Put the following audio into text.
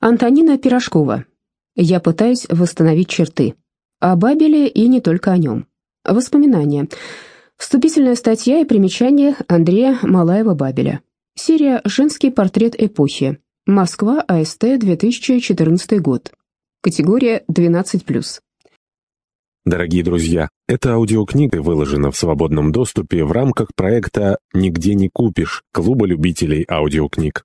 Антонина Пирожкова. Я пытаюсь восстановить черты. О Бабеле и не только о нем. Воспоминания. Вступительная статья и примечание Андрея Малаева-Бабеля. Серия «Женский портрет эпохи». Москва, АСТ, 2014 год. Категория 12+. Дорогие друзья, эта аудиокнига выложена в свободном доступе в рамках проекта «Нигде не купишь» Клуба любителей аудиокниг.